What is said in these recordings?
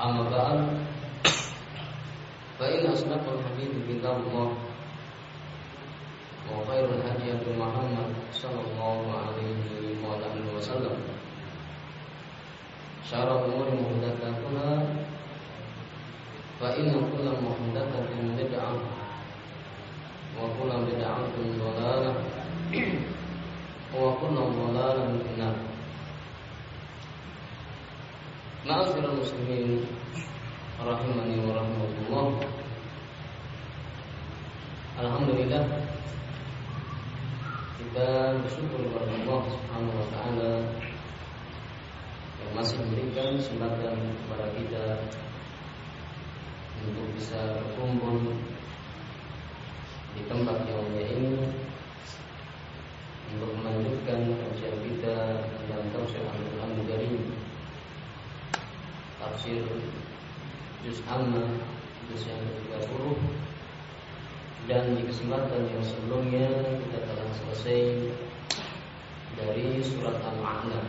أما بعد فإن أصدق الحديث كتاب الله وخير الهدي محمد صلى الله عليه وآله وسلم شر الأمور محدثاتها فإن كل محدثة بدعة وكل بدعة ضلالة وكل ضلالة في النار Ma'asyiral muslimin rahimani wa rahmatullah. Alhamdulillah. Kita bersyukur kepada Allah Subhanahu wa taala yang masih memberikan kesempatan kepada kita untuk bisa berkumpul di tempat yang mulia ini untuk melanjutkan kajian kita dalam tafsir Al-Quran Karim tafsir juz amma juz yang ke-30 dan di kesempatan yang sebelumnya kita telah selesai dari surat Al-A'la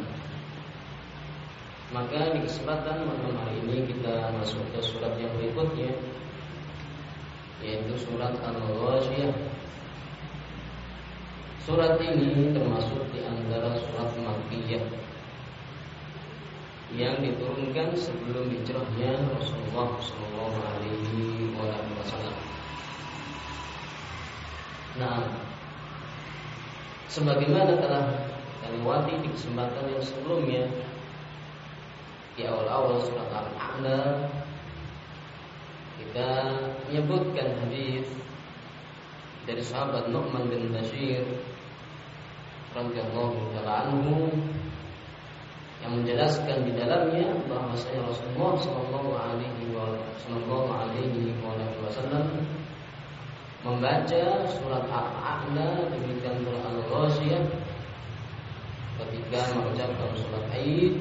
maka di kesempatan malam hari ini kita masuk ke surat yang berikutnya yaitu surat Al-Ghashiyah Surat ini termasuk di antara surat Makkiyah yang diturunkan sebelum hijrahnya Rasulullah Shallallahu Alaihi Wasallam. Nah, sebagaimana telah lewati di kesempatan yang sebelumnya di awal-awal surat Al-A'la kita menyebutkan hadis dari sahabat Nu'man bin Bashir radhiyallahu taala anhu yang menjelaskan di dalamnya bahwasanya Rasulullah sallallahu alaihi wasallam membaca surat Al-A'la demikian pula Al-Ghasyiyah ketika mengucapkan surat Aid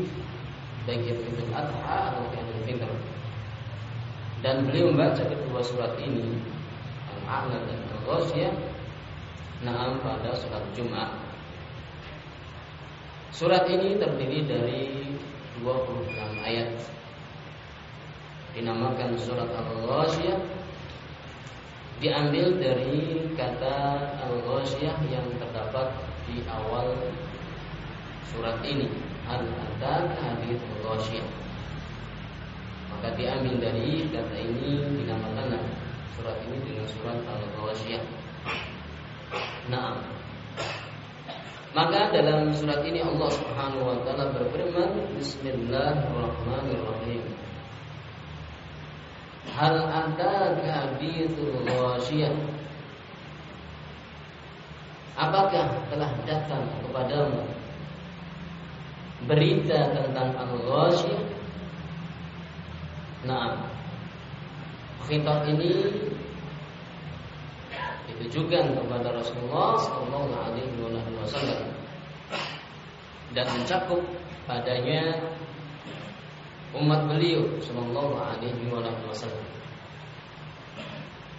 baik itu Idul Adha atau Idul Fitr. Dan beliau membaca kedua surat ini Al-A'la dan Al-Ghasyiyah Naam pada surat Jumat Surat ini terdiri dari 26 ayat. Dinamakan surat Al-Ghasyiyah Diambil dari kata Al-Ghasyiyah yang terdapat di awal surat ini. Al-Atak Hadith Al-Ghasyiyah Maka diambil dari kata ini dinamakan surat ini dengan surat Al-Ghasyiyah Nah maka dalam surat ini Allah Subhanahu wa taala berfirman Bismillahirrahmanirrahim. Hal ataka hadithul ghasyiyah Apakah telah datang kepadamu berita tentang al-ghasyiyah? Nah, khitab ini ditujukan kepada Rasulullah Sallallahu Alaihi Wasallam dan mencakup padanya umat beliau sallallahu alaihi wasallam.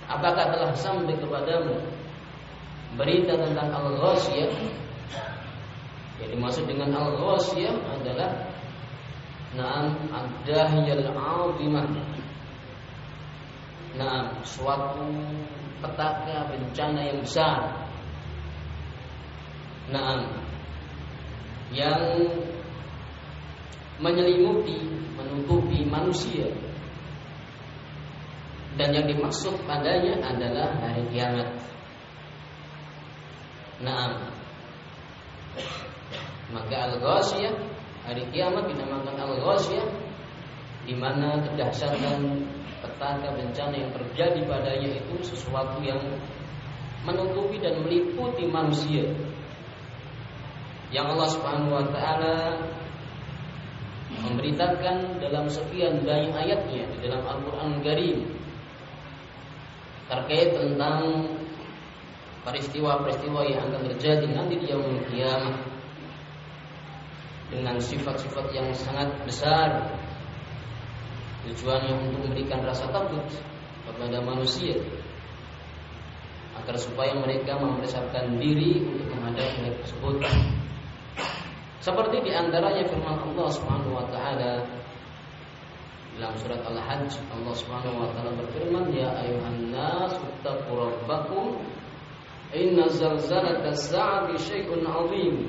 Apakah telah sampai kepadamu berita tentang al-ghasyiyah? Yang dimaksud dengan al-ghasyiyah adalah Naam ad-dahiyal 'azimah. Naam suatu petaka bencana yang besar. Naam yang menyelimuti, menutupi manusia. Dan yang dimaksud padanya adalah hari kiamat. Naam. Maka al-ghasyiyah hari kiamat dinamakan al-ghasyiyah di mana kedahsyatan petaka bencana yang terjadi padanya itu sesuatu yang menutupi dan meliputi manusia. Yang Allah Subhanahu wa taala memberitakan dalam sekian banyak ayatnya di dalam Al-Qur'an Karim terkait tentang peristiwa-peristiwa yang akan terjadi nanti di yaumul kiamat dengan sifat-sifat yang sangat besar tujuannya untuk memberikan rasa takut kepada manusia. Agar supaya mereka mempersiapkan diri untuk menghadapi hal tersebut. Seperti di antaranya firman Allah Subhanahu wa taala. Dalam surat Al-Hajj Allah Subhanahu wa taala berfirman ya ayuhan nas taqu rabbakum. Inna zalzalata as-sa'ati syai'un 'azim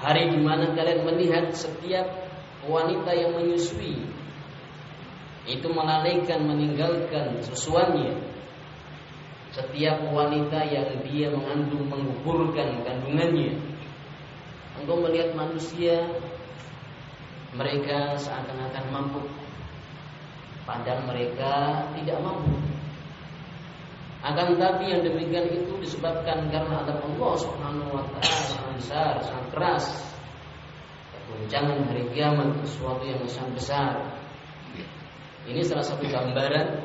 Hari di mana kalian melihat setiap wanita yang menyusui itu melalaikan meninggalkan susuannya. Setiap wanita yang dia mengandung menggugurkan kandungannya. Engkau melihat manusia mereka seakan-akan mampu. Padahal mereka tidak mampu. Akan tapi yang demikian itu disebabkan karena ada Allah Subhanahu wa taala besar, sangat keras. Guncangan hari kiamat sesuatu yang sangat besar. Ini salah satu gambaran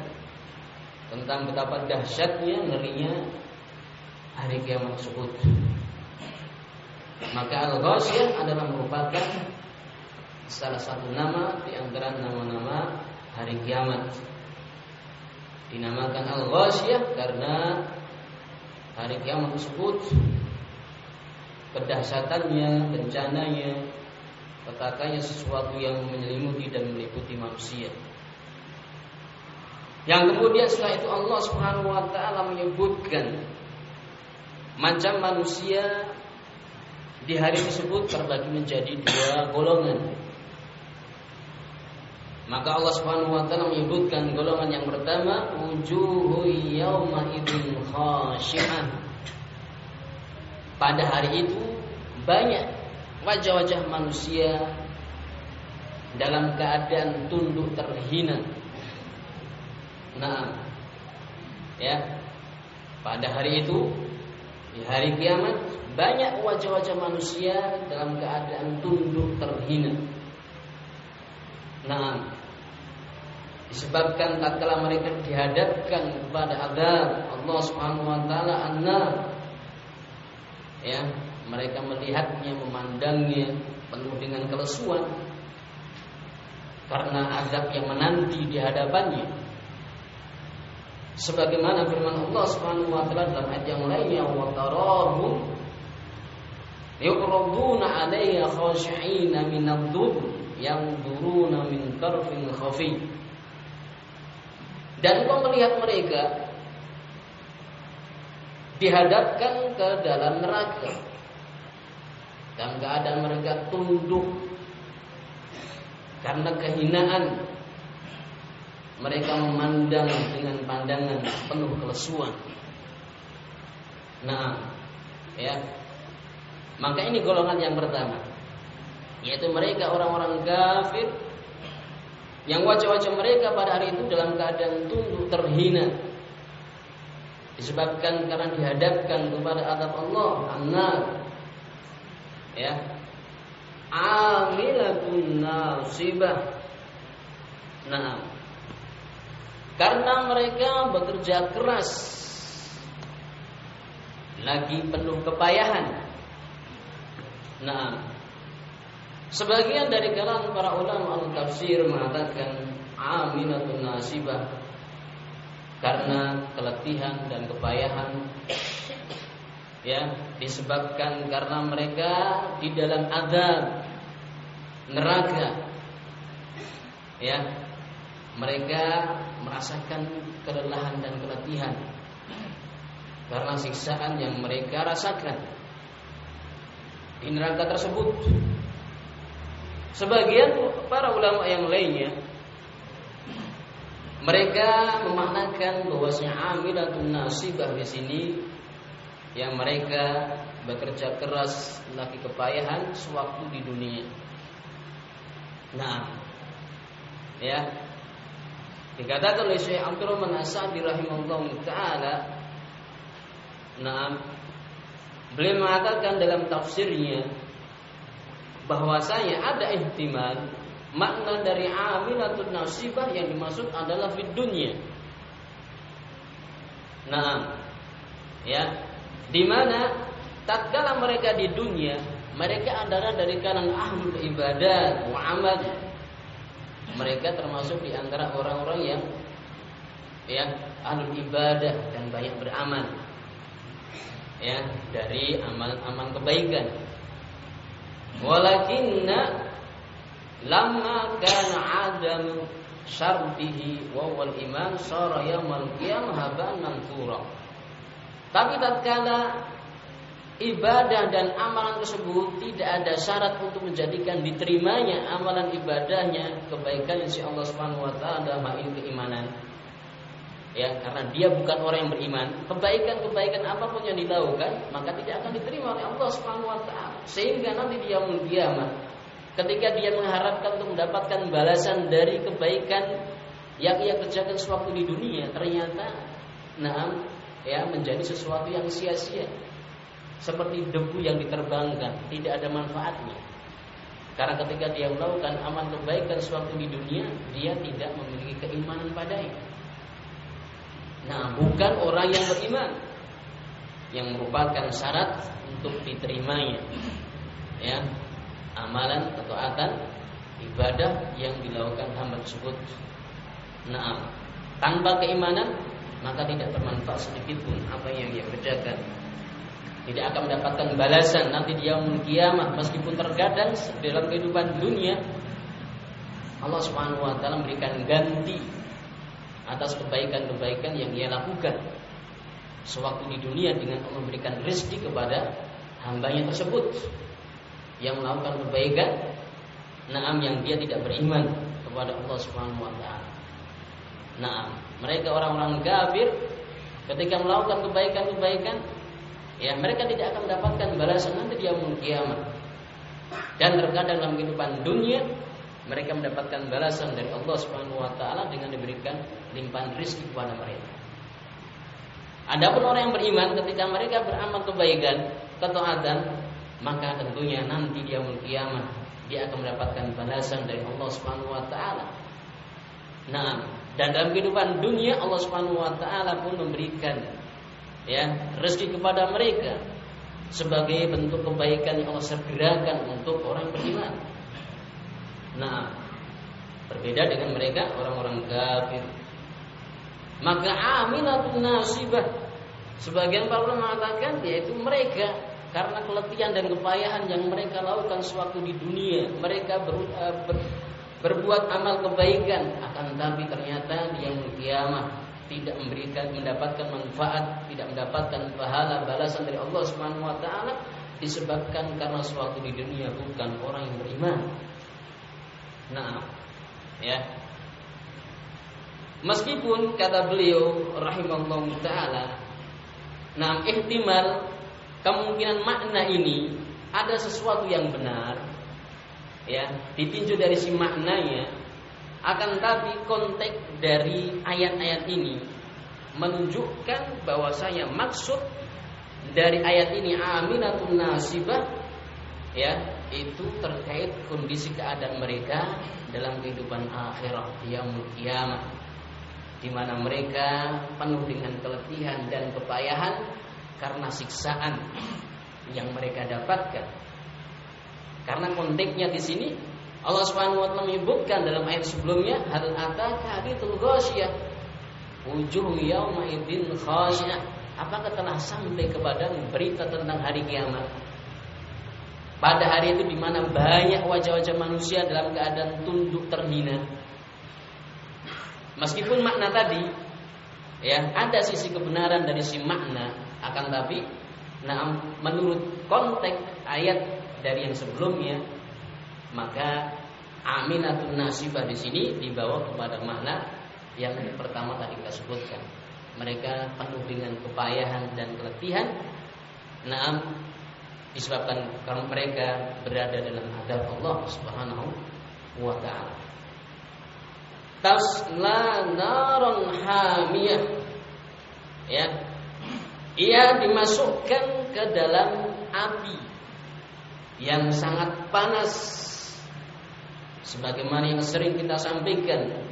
tentang betapa dahsyatnya ngerinya hari kiamat tersebut. Maka Al-Ghasyiyah adalah merupakan salah satu nama di antara nama-nama hari kiamat. Dinamakan Al-Ghasyiyah karena hari kiamat tersebut kedahsyatannya, bencananya, petakanya sesuatu yang menyelimuti dan meliputi manusia. Yang kemudian setelah itu Allah Subhanahu wa taala menyebutkan macam manusia di hari tersebut terbagi menjadi dua golongan. Maka Allah Subhanahu wa taala menyebutkan golongan yang pertama wujuhu yauma idzin khashi'ah. Pada hari itu banyak wajah-wajah manusia dalam keadaan tunduk terhina. Nah, ya, pada hari itu, di hari kiamat, banyak wajah-wajah manusia dalam keadaan tunduk terhina. Nah, disebabkan tatkala mereka dihadapkan kepada adab Allah Subhanahu wa taala anna ya mereka melihatnya memandangnya penuh dengan kelesuan. Karena azab yang menanti di hadapannya. Sebagaimana firman Allah Subhanahu wa taala dalam ayat yang lainnya wa tarahum yuqraduna 'alayha khashi'ina min ad-dhur duruna min tarfin khafi. Dan kau melihat mereka dihadapkan ke dalam neraka dan keadaan mereka tunduk karena kehinaan mereka memandang dengan pandangan penuh kelesuan. Nah, ya. Maka ini golongan yang pertama, yaitu mereka orang-orang kafir Yang wajah-wajah mereka pada hari itu dalam keadaan tunduk terhina. Disebabkan karena dihadapkan kepada adab Allah, annar. Ya. Amilatun nasibah. Nah, karena mereka bekerja keras lagi penuh kepayahan. Nah, sebagian dari kalangan para ulama al-tafsir mengatakan aminatun nasibah karena keletihan dan kepayahan ya disebabkan karena mereka di dalam azab neraka ya mereka merasakan kelelahan dan keletihan karena siksaan yang mereka rasakan di neraka tersebut. Sebagian para ulama yang lainnya mereka memaknakan bahwasanya amilatun nasibah di sini yang mereka bekerja keras lagi kepayahan sewaktu di dunia. Nah, ya. Dikatakan oleh Syekh Abdurrahman As-Sa'di rahimahullah taala Nah, beliau mengatakan dalam tafsirnya bahwasanya ada ihtimal makna dari amilatun nasibah yang dimaksud adalah di dunia. Nah, ya, di mana tatkala mereka di dunia, mereka adalah dari kalangan ahlul ibadah wa amal. Mereka termasuk di antara orang-orang yang ya ahlul ibadah dan banyak beramal ya dari amal-amal kebaikan. Walakinna lamma kana adam syartihi wa wal iman sara yaumil qiyamah haban manthura. Tapi tatkala ibadah dan amalan tersebut tidak ada syarat untuk menjadikan diterimanya amalan ibadahnya kebaikan insya Allah Subhanahu wa taala dalam hal ini keimanan. Ya karena dia bukan orang yang beriman kebaikan-kebaikan apa pun yang dilakukan maka tidak akan diterima oleh Allah Subhanahu wa taala. Sehingga nanti dia kiamat ketika dia mengharapkan untuk mendapatkan balasan dari kebaikan yang ia kerjakan sewaktu di dunia ternyata nah ya menjadi sesuatu yang sia-sia seperti debu yang diterbangkan tidak ada manfaatnya karena ketika dia melakukan amal kebaikan sewaktu di dunia dia tidak memiliki keimanan padanya Nah, bukan orang yang beriman yang merupakan syarat untuk diterimanya. Ya, amalan atau akan ibadah yang dilakukan hamba tersebut. Nah, tanpa keimanan maka tidak bermanfaat sedikit pun apa yang dia kerjakan. Tidak akan mendapatkan balasan nanti dia kiamat meskipun terkadang dalam kehidupan dunia Allah Subhanahu wa taala memberikan ganti atas kebaikan-kebaikan yang ia lakukan sewaktu di dunia dengan memberikan rezeki kepada hambanya tersebut yang melakukan kebaikan naam yang dia tidak beriman kepada Allah Subhanahu wa taala. Nah, mereka orang-orang kafir ketika melakukan kebaikan-kebaikan ya mereka tidak akan mendapatkan balasan nanti di yaumul kiamat. Dan terkadang dalam kehidupan dunia mereka mendapatkan balasan dari Allah Subhanahu wa taala dengan diberikan limpahan rezeki kepada mereka. Adapun orang yang beriman ketika mereka beramal kebaikan, ketaatan, maka tentunya nanti dia kiamat dia akan mendapatkan balasan dari Allah Subhanahu wa taala. Nah, dan dalam kehidupan dunia Allah Subhanahu wa taala pun memberikan ya rezeki kepada mereka sebagai bentuk kebaikan yang Allah segerakan untuk orang beriman. Nah, berbeda dengan mereka orang-orang kafir. Maka aminatun nasibah sebagian para ulama mengatakan yaitu mereka karena keletihan dan kepayahan yang mereka lakukan sewaktu di dunia, mereka ber, uh, ber, berbuat amal kebaikan akan tapi ternyata di yang kiamat tidak memberikan mendapatkan manfaat, tidak mendapatkan pahala balasan dari Allah Subhanahu wa taala disebabkan karena suatu di dunia bukan orang yang beriman. Nah, ya. Meskipun kata beliau rahimahullah taala, nah ihtimal kemungkinan makna ini ada sesuatu yang benar, ya, ditinjau dari si maknanya Akan tapi konteks dari ayat-ayat ini menunjukkan bahwasanya maksud dari ayat ini aminatun nasibah ya itu terkait kondisi keadaan mereka dalam kehidupan akhirat yang kiamat di mana mereka penuh dengan keletihan dan kepayahan karena siksaan yang mereka dapatkan. Karena konteksnya di sini Allah Subhanahu wa menyebutkan dalam ayat sebelumnya hal ataka hadithul ghasyiyah wujuh yauma idzin khasyah apakah telah sampai kepada berita tentang hari kiamat? Pada hari itu di mana banyak wajah-wajah manusia dalam keadaan tunduk terhina. Meskipun makna tadi ya ada sisi kebenaran dari si makna akan tapi nah menurut konteks ayat dari yang sebelumnya maka aminatun nasibah di sini dibawa kepada makna yang pertama tadi kita sebutkan. Mereka penuh dengan kepayahan dan keletihan. Naam disebabkan karena mereka berada dalam hadap Allah Subhanahu wa taala. Tasla naron hamiyah. Ya. Ia dimasukkan ke dalam api yang sangat panas sebagaimana yang sering kita sampaikan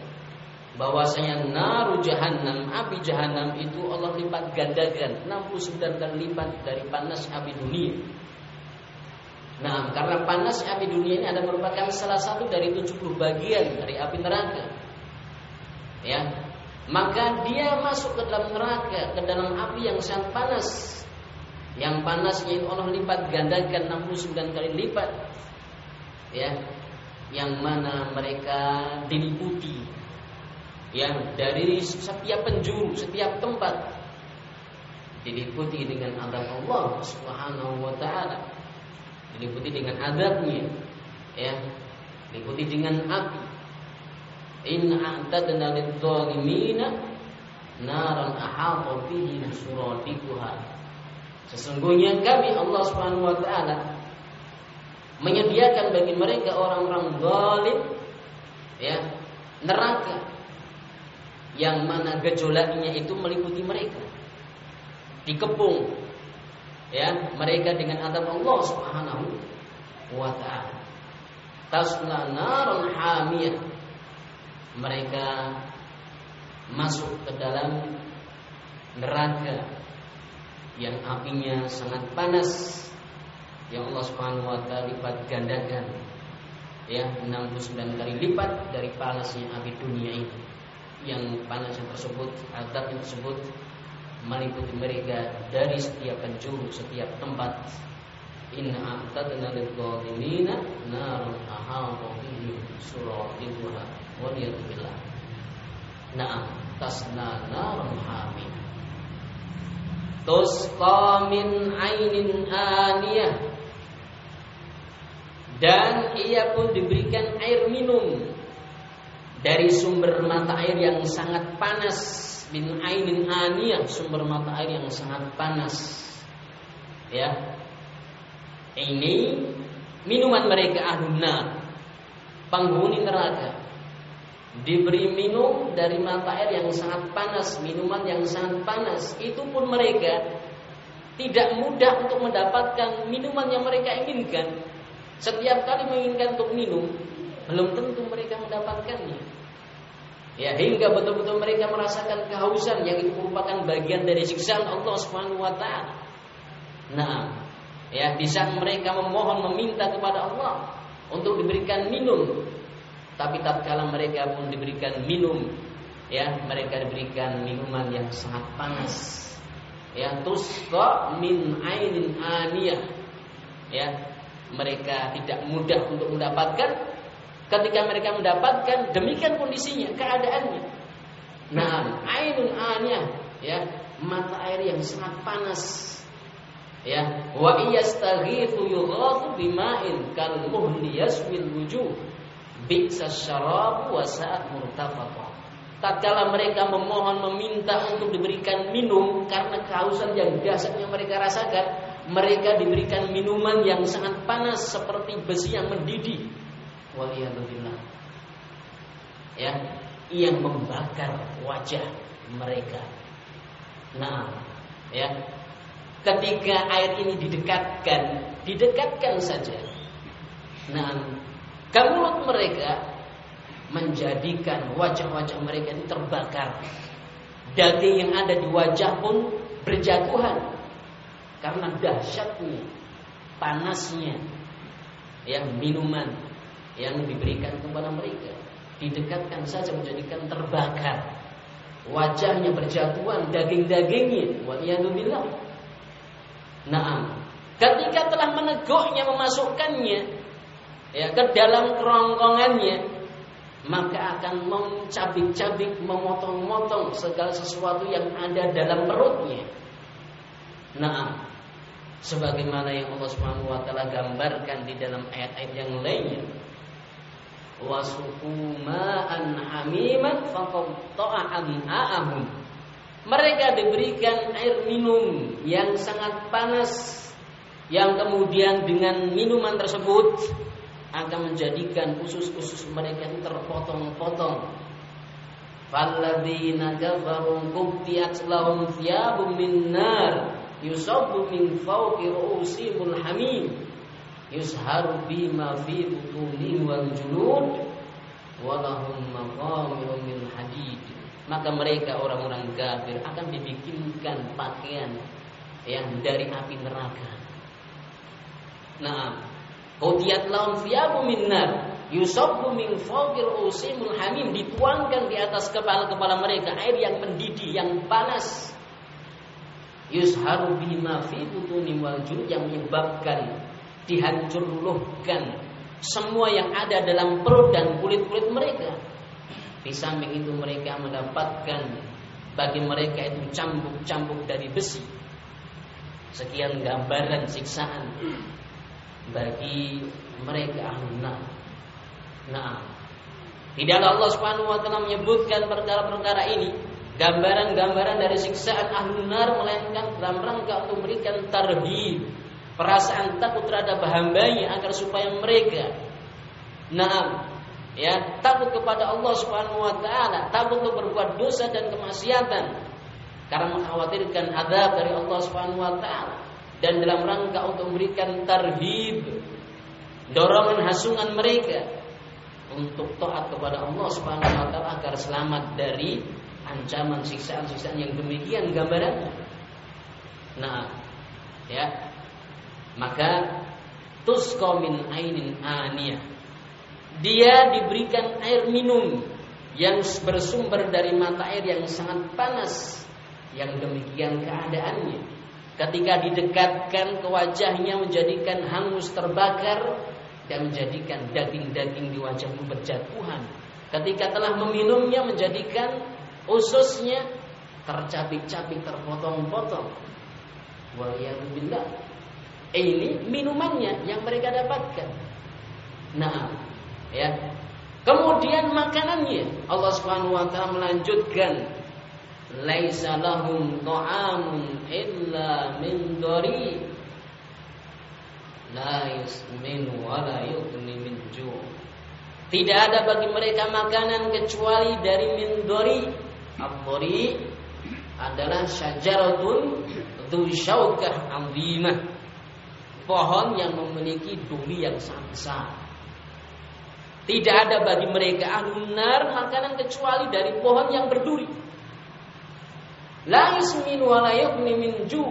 bahwasanya naru jahanam api jahanam itu Allah lipat gandakan 69 kali lipat dari panas api dunia. Nah, karena panas api dunia ini ada merupakan salah satu dari 70 bagian dari api neraka. Ya. Maka dia masuk ke dalam neraka, ke dalam api yang sangat panas. Yang panasnya Allah lipat gandakan 69 kali lipat. Ya, yang mana mereka diliputi yang dari setiap penjuru, setiap tempat diliputi dengan adab Allah Subhanahu wa taala. Diliputi dengan adabnya ya, diliputi dengan api. Inna a'tadna lidh-dhalimina naran ahata bihim suradiquha. Sesungguhnya kami Allah Subhanahu wa taala menyediakan bagi mereka orang-orang zalim ya neraka yang mana gejolaknya itu meliputi mereka. Dikepung ya mereka dengan adab Allah Subhanahu wa taala. Tasla narun hamiyah. Mereka masuk ke dalam neraka yang apinya sangat panas. Yang Allah Subhanahu wa taala lipat gandakan ya 69 kali lipat dari panasnya api dunia ini. Yang panas yang tersebut adab yang tersebut meliputi mereka dari setiap penjuru setiap tempat. Inna a'tadna lidh-dhalimina narun ahata bihim suradiquha wa billah na'am tasna narun hamim tusqa min ainin aniyah. Dan ia pun diberikan air minum dari sumber mata air yang sangat panas. Min ainin aniyah sumber mata air yang sangat panas. Ya. Ini minuman mereka ahlunna penghuni neraka diberi minum dari mata air yang sangat panas minuman yang sangat panas itu pun mereka tidak mudah untuk mendapatkan minuman yang mereka inginkan setiap kali menginginkan untuk minum, belum tentu mereka mendapatkannya. Ya, hingga betul-betul mereka merasakan kehausan yang itu merupakan bagian dari siksaan Allah taala. Nah, ya di saat mereka memohon meminta kepada Allah untuk diberikan minum, tapi tatkala mereka pun diberikan minum, ya mereka diberikan minuman yang sangat panas. Ya, tusqa min ainin aniyah. Ya, mereka tidak mudah untuk mendapatkan ketika mereka mendapatkan demikian kondisinya keadaannya nah ainun aniyah ya mata air yang sangat panas ya wa iyastaghithu yughathu bima'in kal muhli yaswil wujuh bi'sa syarab wa sa'at murtafaqa tatkala mereka memohon meminta untuk diberikan minum karena kehausan yang dahsyat yang mereka rasakan mereka diberikan minuman yang sangat panas seperti besi yang mendidih. Waliyadzubillah. ya yang membakar wajah mereka. Nah, ya. Ketika air ini didekatkan, didekatkan saja. Nah, mulut mereka menjadikan wajah-wajah mereka itu terbakar. Daging yang ada di wajah pun berjatuhan. Karena dahsyatnya, panasnya yang minuman yang diberikan kepada mereka didekatkan saja menjadikan terbakar. Wajahnya berjatuhan daging-dagingnya waliyadzubillah nah ketika telah meneguknya memasukkannya ya ke dalam kerongkongannya maka akan mencabik-cabik memotong-motong segala sesuatu yang ada dalam perutnya. Nah sebagaimana yang Allah Subhanahu wa taala gambarkan di dalam ayat-ayat yang lainnya. Wasuqu ma'an hamiman faqatta'a mereka diberikan air minum yang sangat panas yang kemudian dengan minuman tersebut akan menjadikan usus-usus mereka itu terpotong-potong. Falladzina kafaru qubtiyat lahum thiyabun min nar yusabbu min fawqi ru'usihimul hamim yusharu bima fi butunihim wal julud walahum maqamiru min hadid. Maka mereka orang-orang kafir akan dibikinkan pakaian yang dari api neraka. Nah Qudiyat lahum thiyabu min nar yusabbu min fawqil usimul hamim dituangkan di atas kepala-kepala mereka air yang mendidih yang panas yusharu bima fi butunim wal yang menyebabkan dihancur luluhkan semua yang ada dalam perut dan kulit-kulit mereka. Di samping itu mereka mendapatkan bagi mereka itu cambuk-cambuk dari besi. Sekian gambaran siksaan bagi mereka ahlun Nah, tidak Allah Subhanahu wa taala menyebutkan perkara-perkara ini gambaran-gambaran dari siksaan ahlun nar melainkan dalam rangka untuk memberikan tarhib, perasaan takut terhadap hambanya agar supaya mereka nah ya takut kepada Allah Subhanahu wa taala, takut untuk berbuat dosa dan kemaksiatan. Karena mengkhawatirkan azab dari Allah Subhanahu wa taala dan dalam rangka untuk memberikan tarhib dorongan hasungan mereka untuk taat kepada Allah Subhanahu wa taala agar selamat dari ancaman siksaan-siksaan yang demikian gambarannya. Nah, ya. Maka tusqa min ainin aniyah. Dia diberikan air minum yang bersumber dari mata air yang sangat panas yang demikian keadaannya. Ketika didekatkan ke wajahnya menjadikan hangus terbakar dan menjadikan daging-daging di wajahmu berjatuhan. Ketika telah meminumnya menjadikan ususnya tercabik-cabik, terpotong-potong. Waliyahulillah. Ini minumannya yang mereka dapatkan. Nah, ya. Kemudian makanannya Allah Subhanahu wa taala melanjutkan laisa lahum ta'amun illa min dari la yusmin wa la yughni min ju' Tidak ada bagi mereka makanan kecuali dari mindori Abdori adalah syajaratun dzu syaukah azimah. Pohon yang memiliki duri yang sangat besar. Tidak ada bagi mereka alunar makanan kecuali dari pohon yang berduri. La yusmin wa la ju.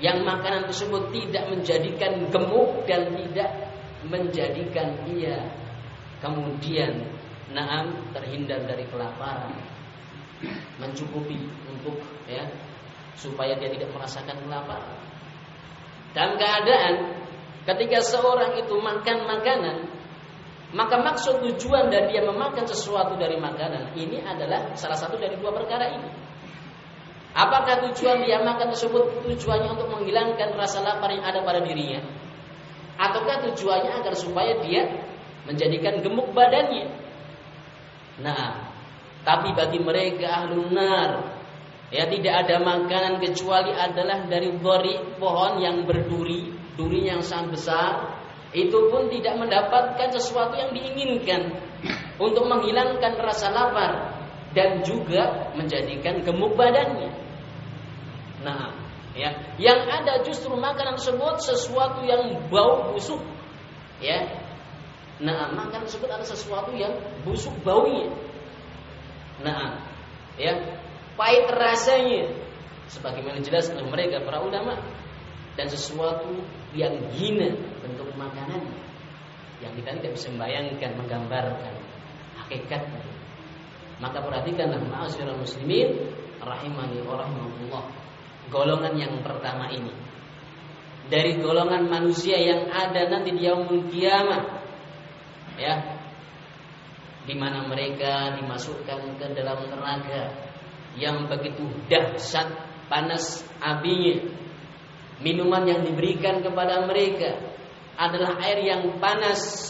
Yang makanan tersebut tidak menjadikan gemuk dan tidak menjadikan ia kemudian naam terhindar dari kelaparan mencukupi untuk ya supaya dia tidak merasakan kelaparan. Dan keadaan ketika seorang itu makan makanan, maka maksud tujuan dari dia memakan sesuatu dari makanan ini adalah salah satu dari dua perkara ini. Apakah tujuan dia makan tersebut tujuannya untuk menghilangkan rasa lapar yang ada pada dirinya? Ataukah tujuannya agar supaya dia menjadikan gemuk badannya? Nah, tapi bagi mereka ahlun nar Ya tidak ada makanan kecuali adalah dari bori pohon yang berduri Duri yang sangat besar Itu pun tidak mendapatkan sesuatu yang diinginkan untuk menghilangkan rasa lapar dan juga menjadikan gemuk badannya. Nah, ya, yang ada justru makanan tersebut sesuatu yang bau busuk. Ya. Nah, makanan tersebut ada sesuatu yang busuk baunya. Nah, ya, pahit rasanya sebagaimana jelas oleh mereka para ulama dan sesuatu yang hina bentuk makanan yang kita tidak bisa membayangkan menggambarkan hakikatnya. Maka perhatikanlah ma'asyiral muslimin rahimani wa rahimakumullah. Golongan yang pertama ini. Dari golongan manusia yang ada nanti di yaumul kiamah. Ya. Di mana mereka dimasukkan ke dalam neraka yang begitu dahsyat panas apinya. Minuman yang diberikan kepada mereka adalah air yang panas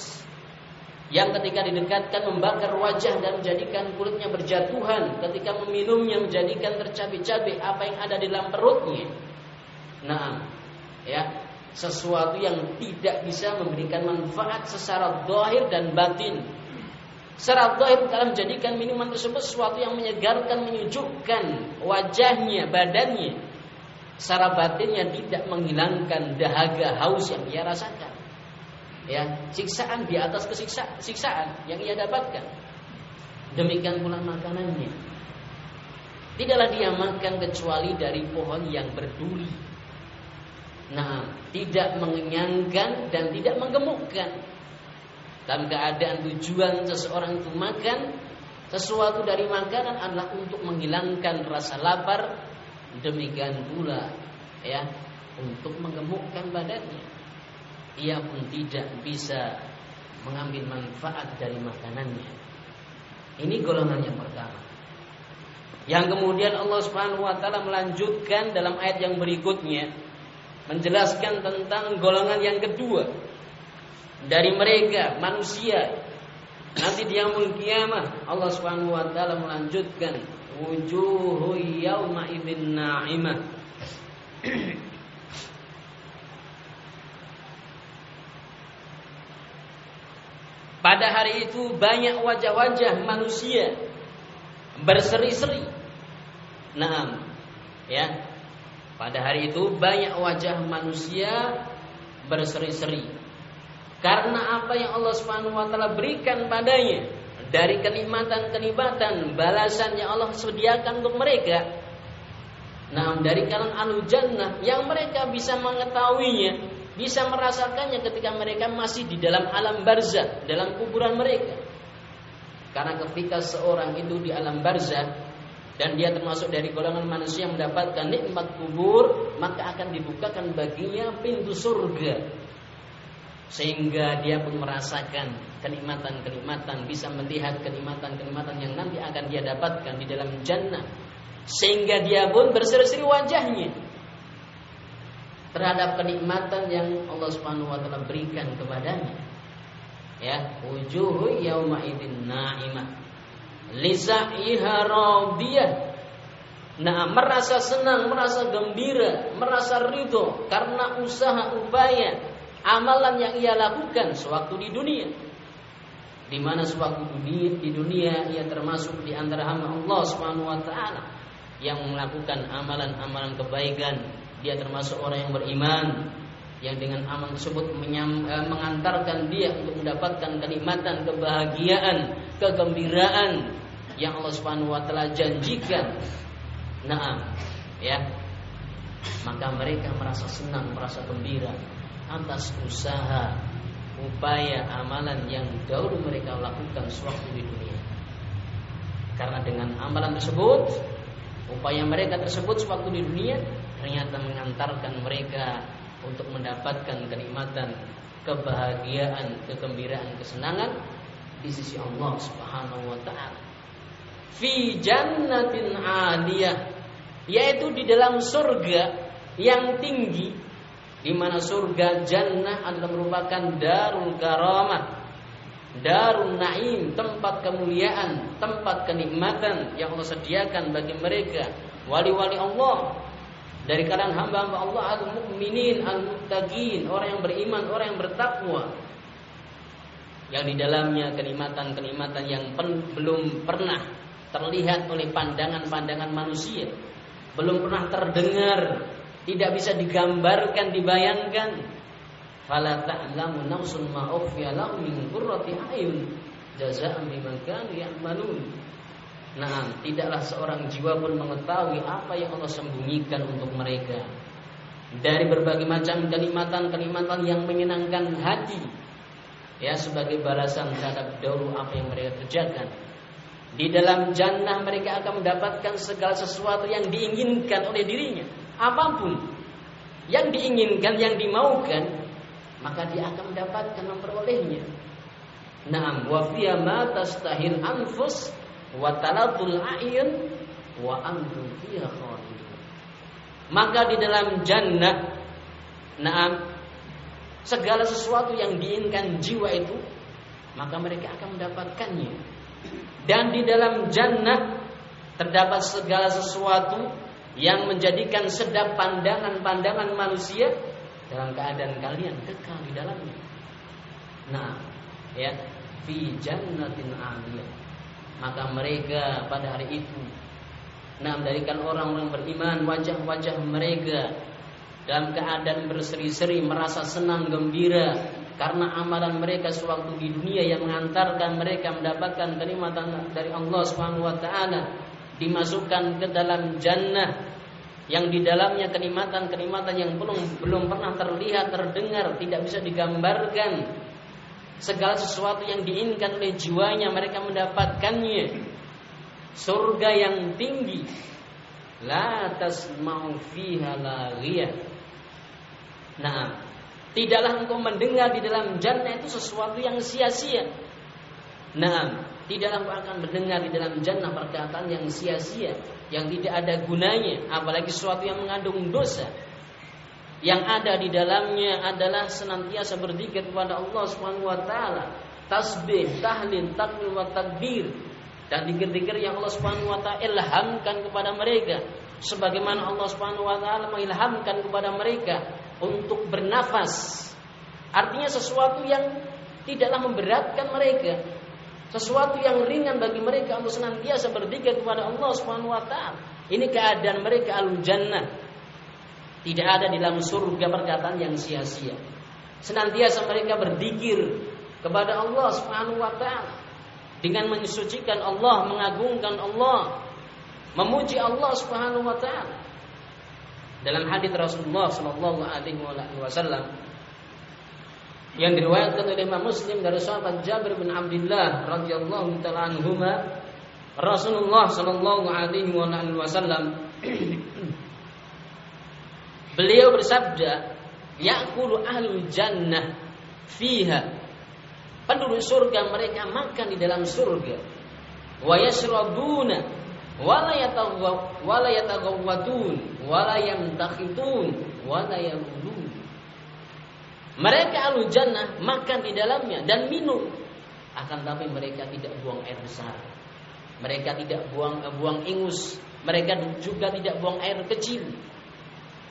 yang ketika didekatkan membakar wajah dan menjadikan kulitnya berjatuhan. Ketika meminumnya menjadikan tercabik-cabik apa yang ada di dalam perutnya. Nah ya. Sesuatu yang tidak bisa memberikan manfaat secara dohir dan batin. Secara dohir dalam menjadikan minuman tersebut sesuatu yang menyegarkan menyejukkan wajahnya badannya. Secara batinnya tidak menghilangkan dahaga haus yang dia rasakan ya siksaan di atas kesiksa, siksaan yang ia dapatkan. Demikian pula makanannya. Tidaklah dia makan kecuali dari pohon yang berduri. Nah, tidak mengenyangkan dan tidak menggemukkan. Dalam keadaan tujuan seseorang itu makan sesuatu dari makanan adalah untuk menghilangkan rasa lapar, demikian pula ya untuk menggemukkan badannya ia pun tidak bisa mengambil manfaat dari makanannya. Ini golongan yang pertama. Yang kemudian Allah Subhanahu wa taala melanjutkan dalam ayat yang berikutnya menjelaskan tentang golongan yang kedua dari mereka manusia nanti di yaumul kiamah Allah Subhanahu wa taala melanjutkan wujuhu yauma idzin na'imah Pada hari itu banyak wajah-wajah manusia berseri-seri. Nah, ya. Pada hari itu banyak wajah manusia berseri-seri. Karena apa yang Allah Subhanahu wa taala berikan padanya dari kenikmatan-kenikmatan balasan yang Allah sediakan untuk mereka. Nah, dari kalangan ahlu jannah yang mereka bisa mengetahuinya bisa merasakannya ketika mereka masih di dalam alam barzah, dalam kuburan mereka. Karena ketika seorang itu di alam barzah dan dia termasuk dari golongan manusia yang mendapatkan nikmat kubur, maka akan dibukakan baginya pintu surga. Sehingga dia pun merasakan kenikmatan-kenikmatan, bisa melihat kenikmatan-kenikmatan yang nanti akan dia dapatkan di dalam jannah. Sehingga dia pun berseri-seri wajahnya terhadap kenikmatan yang Allah Subhanahu wa taala berikan kepadanya. Ya, wujuhu yauma idzin na'imah. Lisa'iha radiyah. Nah, merasa senang, merasa gembira, merasa ridho karena usaha upaya amalan yang ia lakukan sewaktu di dunia. Di mana sewaktu dunia, di dunia ia termasuk di antara hamba Allah Subhanahu wa taala yang melakukan amalan-amalan kebaikan dia termasuk orang yang beriman yang dengan amal tersebut menyam, eh, mengantarkan dia untuk mendapatkan kenikmatan, kebahagiaan, kegembiraan yang Allah Subhanahu wa taala janjikan. Nah, ya. Maka mereka merasa senang, merasa gembira atas usaha upaya amalan yang dahulu mereka lakukan sewaktu di dunia. Karena dengan amalan tersebut, upaya mereka tersebut sewaktu di dunia ternyata mengantarkan mereka untuk mendapatkan kenikmatan, kebahagiaan, kegembiraan, kesenangan di sisi Allah Subhanahu wa taala. Fi jannatin 'aliyah, yaitu di dalam surga yang tinggi di mana surga jannah adalah merupakan darul karamah darul naim tempat kemuliaan tempat kenikmatan yang Allah sediakan bagi mereka wali-wali Allah dari kalangan hamba-hamba Allah al-mukminin al-muttaqin, orang yang beriman, orang yang bertakwa. yang di dalamnya kenikmatan-kenikmatan yang pen, belum pernah terlihat oleh pandangan-pandangan manusia, belum pernah terdengar, tidak bisa digambarkan, dibayangkan. Fala ta'lamu nafsun ma ukhfiya lahum min qurrati ayun jazaa'an bima kanu ya'malun. Nah, tidaklah seorang jiwa pun mengetahui apa yang Allah sembunyikan untuk mereka dari berbagai macam kenikmatan-kenikmatan yang menyenangkan hati ya sebagai balasan terhadap dahulu apa yang mereka kerjakan. Di dalam jannah mereka akan mendapatkan segala sesuatu yang diinginkan oleh dirinya, apa pun yang diinginkan, yang dimaukan, maka dia akan mendapatkan memperolehnya. Naam wa fiya ma tastahil anfus wa wa fiha. Maka di dalam jannah naam segala sesuatu yang diinginkan jiwa itu maka mereka akan mendapatkannya. Dan di dalam jannah terdapat segala sesuatu yang menjadikan sedap pandangan-pandangan manusia dalam keadaan kalian kekal di dalamnya. Nah ya fi jannatin aliyah maka mereka pada hari itu nah mendarikan orang-orang beriman wajah-wajah mereka dalam keadaan berseri-seri merasa senang gembira karena amalan mereka sewaktu di dunia yang mengantarkan mereka mendapatkan kenikmatan dari Allah taala dimasukkan ke dalam jannah yang di dalamnya kenikmatan-kenikmatan yang belum belum pernah terlihat, terdengar, tidak bisa digambarkan. Segala sesuatu yang diinginkan oleh jiwanya mereka mendapatkannya. Surga yang tinggi. La tasma'u fiha laghiyah Nah, tidaklah engkau mendengar di dalam jannah itu sesuatu yang sia-sia. Nah, tidaklah engkau akan mendengar di dalam jannah perkataan yang sia-sia, yang tidak ada gunanya, apalagi sesuatu yang mengandung dosa. Yang ada di dalamnya adalah senantiasa berzikir kepada Allah Subhanahu wa taala, tasbih, tahlil, takbir wa takbir dan dikir-dikir yang Allah Subhanahu wa taala ilhamkan kepada mereka sebagaimana Allah Subhanahu wa taala mengilhamkan kepada mereka untuk bernafas. Artinya sesuatu yang tidaklah memberatkan mereka. Sesuatu yang ringan bagi mereka untuk senantiasa berzikir kepada Allah Subhanahu wa taala. Ini keadaan mereka al jannah. Tidak ada di dalam surga perkataan yang sia-sia. Senantiasa mereka berzikir kepada Allah Subhanahu wa taala dengan mensucikan Allah, mengagungkan Allah, memuji Allah Subhanahu wa taala. Dalam hadis Rasulullah Shallallahu Alaihi Wasallam yang diriwayatkan oleh Imam Muslim dari sahabat Jabir bin Abdullah radhiyallahu taala Rasulullah Shallallahu Alaihi Wasallam beliau bersabda yakulu ahlul jannah fiha. Penduduk surga mereka makan di dalam surga. Wa yashrabuna wala yataghaw wala yataghawwatun wala yamtakhitun wala yamudun mereka ahlu jannah makan di dalamnya dan minum. Akan tapi mereka tidak buang air besar. Mereka tidak buang buang ingus. Mereka juga tidak buang air kecil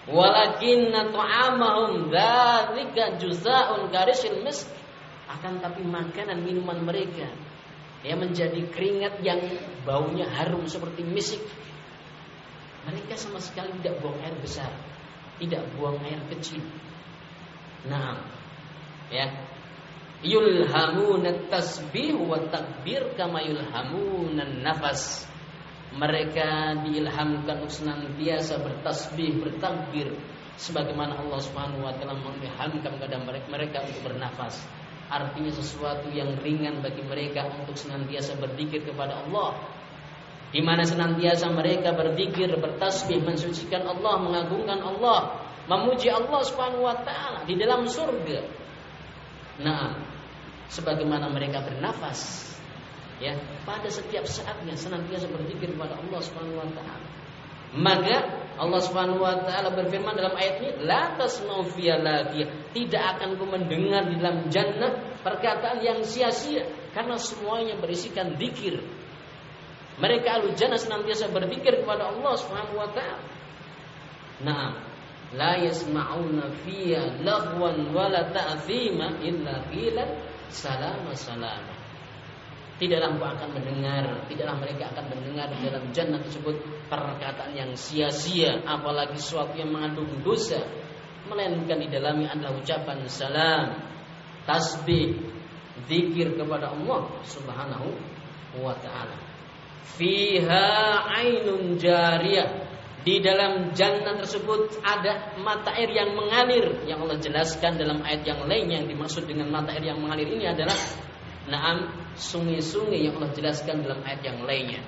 walakin ta'amahum dzalika juzaa'un karisil misk akan tapi makanan minuman mereka ya menjadi keringat yang baunya harum seperti misik. Mereka sama sekali tidak buang air besar, tidak buang air kecil. Nah, ya. Yulhamuna tasbih wa takbir kama yulhamuna nafas. Mereka diilhamkan untuk senantiasa bertasbih, bertakbir. Sebagaimana Allah Subhanahu wa taala mengilhamkan kepada mereka untuk bernafas. Artinya sesuatu yang ringan bagi mereka untuk senantiasa berzikir kepada Allah. Di mana senantiasa mereka berzikir, bertasbih, mensucikan Allah, mengagungkan Allah, memuji Allah Subhanahu wa taala di dalam surga. Nah, sebagaimana mereka bernafas ya, pada setiap saatnya senantiasa berzikir kepada Allah Subhanahu wa taala. Maka Allah Subhanahu wa taala berfirman dalam ayat ini, "La tasma'u Tidak akan ku mendengar di dalam jannah perkataan yang sia-sia karena semuanya berisikan zikir. Mereka ahlu jannah senantiasa berzikir kepada Allah Subhanahu wa taala. Naam. La yasma'una fiha laghwan wala ta'thima illa qila salam salam. Tidaklah engkau akan mendengar, tidaklah mereka akan mendengar di dalam jannah tersebut perkataan yang sia-sia, apalagi sesuatu yang mengandung dosa, melainkan di dalamnya adalah ucapan salam, tasbih, zikir kepada Allah Subhanahu wa taala. Fiha ainun jariyah di dalam jannah tersebut ada mata air yang mengalir yang Allah jelaskan dalam ayat yang lainnya yang dimaksud dengan mata air yang mengalir ini adalah naam sungai-sungai yang Allah jelaskan dalam ayat yang lainnya.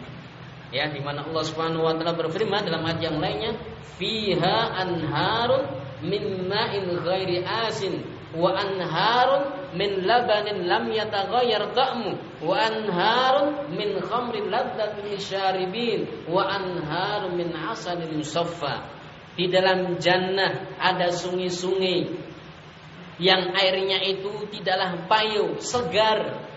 Ya, di mana Allah Subhanahu wa taala berfirman dalam ayat yang lainnya, "Fiha anharun min ma'in ghairi asin wa anharun min labanin lam yataghayyar ta'mu wa anharun min khamrin ladzatin syaribin wa anharun min asalin musaffa di dalam jannah ada sungai-sungai yang airnya itu tidaklah payu, segar.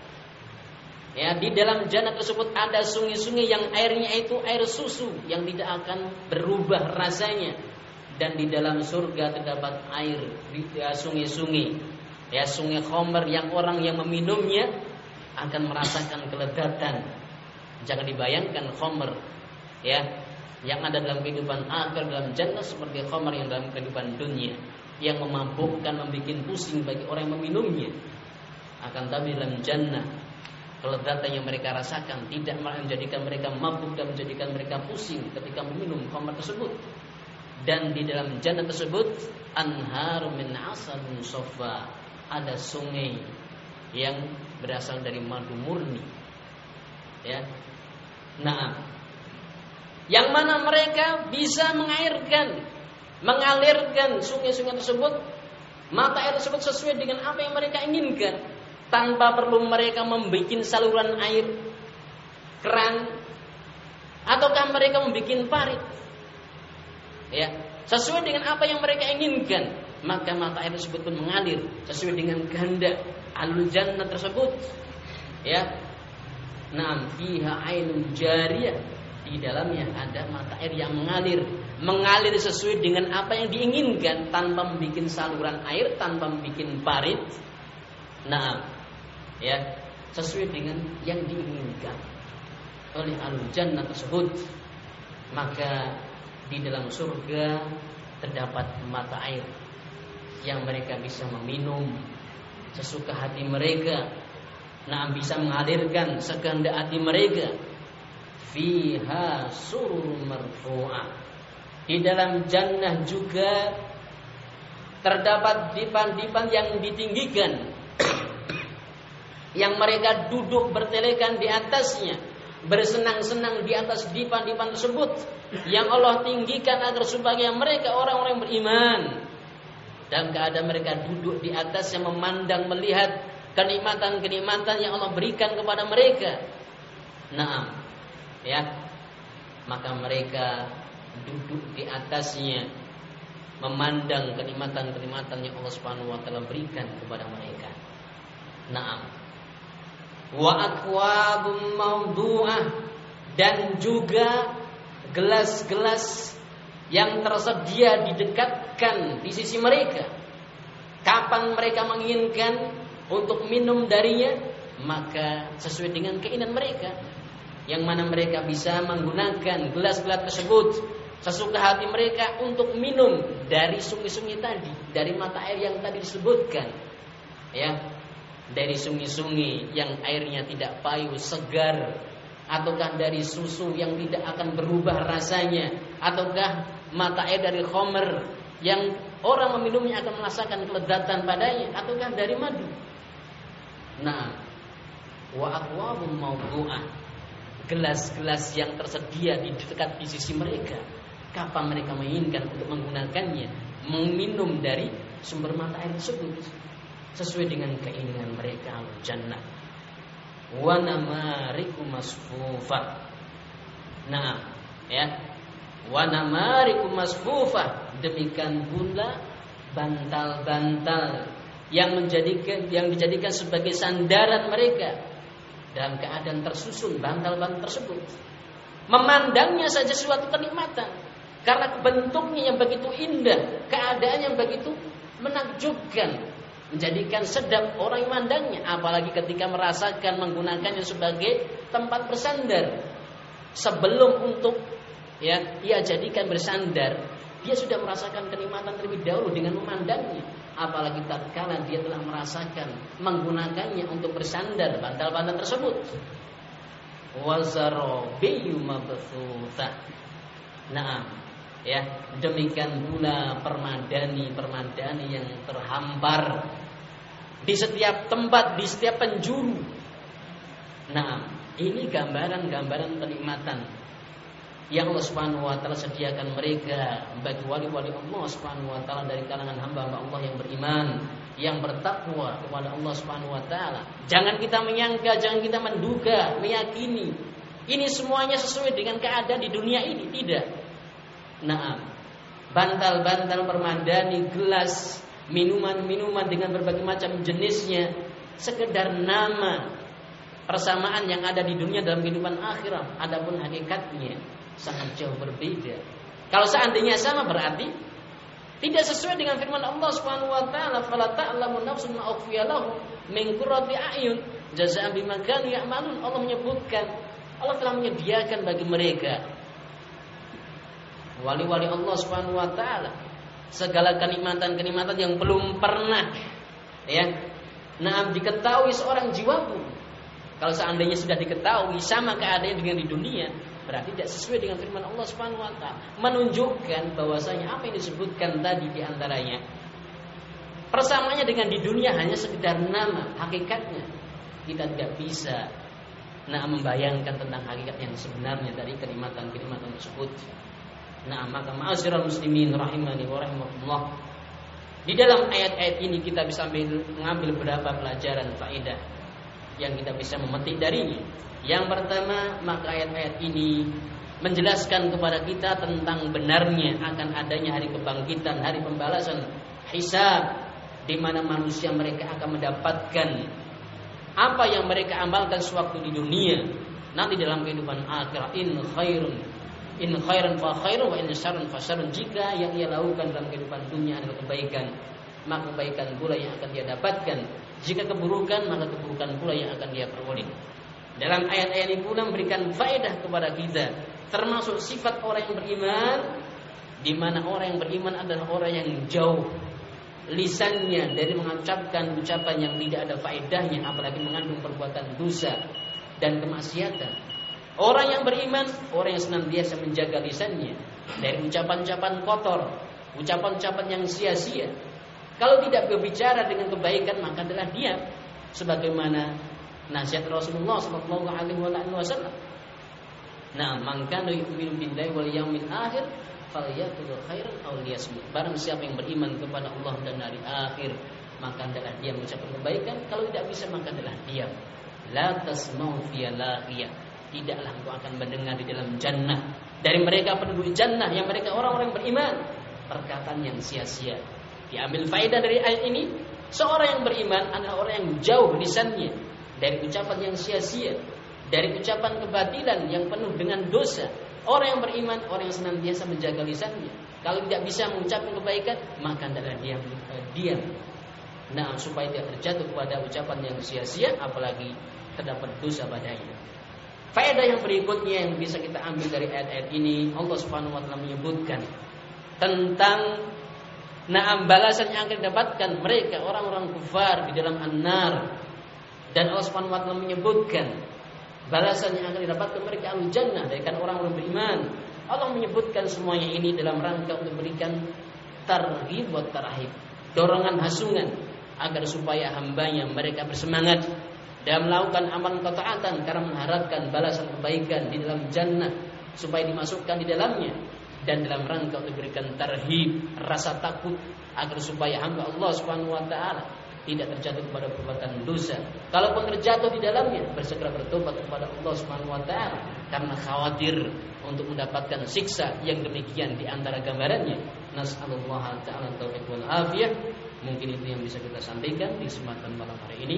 Ya, di dalam jannah tersebut ada sungai-sungai yang airnya itu air susu yang tidak akan berubah rasanya. Dan di dalam surga terdapat air ya, sungai-sungai. Ya sungai Khomer yang orang yang meminumnya akan merasakan keledatan. Jangan dibayangkan Khomer ya yang ada dalam kehidupan akhir dalam jannah seperti Khomer yang dalam kehidupan dunia. Yang memabukkan membuat pusing bagi orang yang meminumnya. Akan tapi dalam jannah keledatan yang mereka rasakan tidak menjadikan mereka mabuk dan menjadikan mereka pusing ketika meminum khamar tersebut. Dan di dalam jannah tersebut anharu min asal sofa ada sungai yang berasal dari madu murni. Ya. Nah yang mana mereka bisa mengairkan mengalirkan sungai-sungai tersebut mata air tersebut sesuai dengan apa yang mereka inginkan tanpa perlu mereka membuat saluran air keran ataukah mereka membuat parit? Ya sesuai dengan apa yang mereka inginkan maka mata air tersebut pun mengalir sesuai dengan kehendak alul jannah tersebut. Ya Naam fiha ainun jariyah. Di dalamnya ada mata air yang mengalir. Mengalir sesuai dengan apa yang diinginkan tanpa membuat saluran air tanpa membuat parit. Nah ya sesuai dengan yang diinginkan oleh alul jannah tersebut maka di dalam surga terdapat mata air yang mereka bisa meminum. Sesuka hati mereka nah bisa mengalirkan sekehendak hati mereka. Fiha surur marfu'ah di dalam jannah juga terdapat dipan-dipan yang ditinggikan yang mereka duduk bertelekan di atasnya bersenang-senang di atas dipan-dipan tersebut. Yang Allah tinggikan agar supaya mereka orang-orang beriman. Dan keadaan mereka duduk di atas yang memandang melihat kenikmatan-kenikmatan yang Allah berikan kepada mereka. Nah, ya, maka mereka duduk di atasnya memandang kenikmatan-kenikmatan yang Allah Subhanahu wa taala berikan kepada mereka. Naam wa mawdu'ah dan juga gelas-gelas yang tersedia didekatkan di sisi mereka. Kapan mereka menginginkan untuk minum darinya, maka sesuai dengan keinginan mereka. Yang mana mereka bisa menggunakan gelas-gelas tersebut sesuka hati mereka untuk minum dari sungai-sungai tadi, dari mata air yang tadi disebutkan. Ya, dari sungai-sungai yang airnya tidak payu, segar, ataukah dari susu yang tidak akan berubah rasanya, ataukah mata air dari khomer yang orang meminumnya akan merasakan keledatan padanya, ataukah dari madu. Nah, wa akwabun mawdu'ah. Gelas-gelas yang tersedia di dekat di sisi mereka. Kapan mereka menginginkan untuk menggunakannya, meminum dari sumber mata air tersebut sesuai dengan keinginan mereka jannah. Wa namariku masfufa. Nah ya. Wa namariku masfufa. Demikian pula bantal-bantal yang menjadikan yang dijadikan sebagai sandaran mereka dalam keadaan tersusun bantal-bantal tersebut. Memandangnya saja suatu kenikmatan. Karena bentuknya yang begitu indah keadaan yang begitu menakjubkan menjadikan sedap orang yang memandangnya apalagi ketika merasakan menggunakannya sebagai tempat bersandar. Sebelum untuk ya ia jadikan bersandar dia sudah merasakan kenikmatan terlebih dahulu dengan memandangnya. Apalagi tatkala dia telah merasakan menggunakannya untuk bersandar bantal-bantal tersebut. Wazarobiyu mabthuta nah ya demikian pula permadani permadani yang terhampar di setiap tempat di setiap penjuru nah ini gambaran-gambaran kenikmatan yang Allah Subhanahu wa taala sediakan mereka bagi wali-wali Allah Subhanahu wa taala dari kalangan hamba-hamba Allah yang beriman, yang bertakwa kepada Allah Subhanahu wa taala. Jangan kita menyangka, jangan kita menduga, meyakini ini semuanya sesuai dengan keadaan di dunia ini, tidak. Nah, bantal-bantal permadani, gelas, minuman-minuman dengan berbagai macam jenisnya, sekedar nama persamaan yang ada di dunia dalam kehidupan akhirat, adapun hakikatnya sangat jauh berbeda. Kalau seandainya sama berarti tidak sesuai dengan firman Allah Subhanahu wa taala, "Fala ta'lamu nafsun ma ukhfiya lahum min qurrati a'yun jazaa'an bima kanu ya'malun." Allah menyebutkan Allah telah menyediakan bagi mereka wali-wali Allah Subhanahu wa taala. Segala kenikmatan-kenikmatan yang belum pernah ya. Nah diketahui seorang jiwa pun kalau seandainya sudah diketahui sama keadaan dengan di dunia berarti tidak sesuai dengan firman Allah Subhanahu wa taala. Menunjukkan bahwasanya apa yang disebutkan tadi di antaranya persamaannya dengan di dunia hanya sekedar nama hakikatnya. Kita tidak bisa nah membayangkan tentang hakikat yang sebenarnya dari kenikmatan-kenikmatan tersebut Nah, maka ma'asyiral muslimin rahimani wa rahimakumullah. Di dalam ayat-ayat ini kita bisa ambil, mengambil beberapa pelajaran faedah yang kita bisa memetik darinya. Yang pertama, maka ayat-ayat ini menjelaskan kepada kita tentang benarnya akan adanya hari kebangkitan, hari pembalasan, hisab di mana manusia mereka akan mendapatkan apa yang mereka amalkan sewaktu di dunia nanti dalam kehidupan akhirat in khairun In khairan fa khairun wa in syarran fa syarrun. Jika yang ia lakukan dalam kehidupan dunia adalah kebaikan, maka kebaikan pula yang akan dia dapatkan. Jika keburukan, maka keburukan pula yang akan dia peroleh. Dalam ayat-ayat ini pula memberikan faedah kepada kita, termasuk sifat orang yang beriman, di mana orang yang beriman adalah orang yang jauh lisannya dari mengucapkan ucapan yang tidak ada faedahnya, apalagi mengandung perbuatan dosa dan kemaksiatan. Orang yang beriman, orang yang senantiasa menjaga lisannya dari ucapan-ucapan kotor, ucapan-ucapan yang sia-sia. Kalau tidak berbicara dengan kebaikan, maka adalah diam. Sebagaimana nasihat Rasulullah Sallallahu Alaihi Wasallam. Nah, maka yu'minu billahi wal yaumil akhir falyakul khairan aw liyasmut. Barang siapa yang beriman kepada Allah dan hari akhir, maka adalah dia mengucapkan kebaikan. Kalau tidak bisa, maka adalah diam. La tasma'u fi tidaklah engkau akan mendengar di dalam jannah. Dari mereka penduduk jannah yang mereka orang-orang beriman perkataan yang sia-sia. Diambil faedah dari ayat ini seorang yang beriman adalah orang yang jauh lisannya dari ucapan yang sia-sia dari ucapan kebatilan yang penuh dengan dosa. Orang yang beriman orang yang senantiasa menjaga lisannya. Kalau tidak bisa mengucapkan kebaikan maka adalah diam diam. Nah supaya tidak terjatuh pada ucapan yang sia-sia apalagi terdapat dosa padanya Faedah yang berikutnya yang bisa kita ambil dari ayat-ayat ini, Allah Subhanahu wa taala menyebutkan tentang naam balasan yang akan didapatkan mereka orang-orang kufar di dalam an-nar. Dan Allah Subhanahu wa taala menyebutkan balasan yang akan didapatkan mereka al jannah dari kan orang-orang beriman. Allah menyebutkan semuanya ini dalam rangka untuk memberikan targhib wa tarhib, dorongan hasungan agar supaya hambanya mereka bersemangat dan melakukan amalan ketaatan karena mengharapkan balasan kebaikan di dalam jannah supaya dimasukkan di dalamnya dan dalam rangka untuk berikan tarhib rasa takut agar supaya hamba Allah Subhanahu wa taala tidak terjatuh kepada perbuatan dosa. Kalaupun terjatuh di dalamnya, bersegera bertobat kepada Allah Subhanahu wa taala karena khawatir untuk mendapatkan siksa yang demikian di antara gambarannya. Nasallallahu taala wal afiyah. Mungkin itu yang bisa kita sampaikan di kesempatan malam hari ini.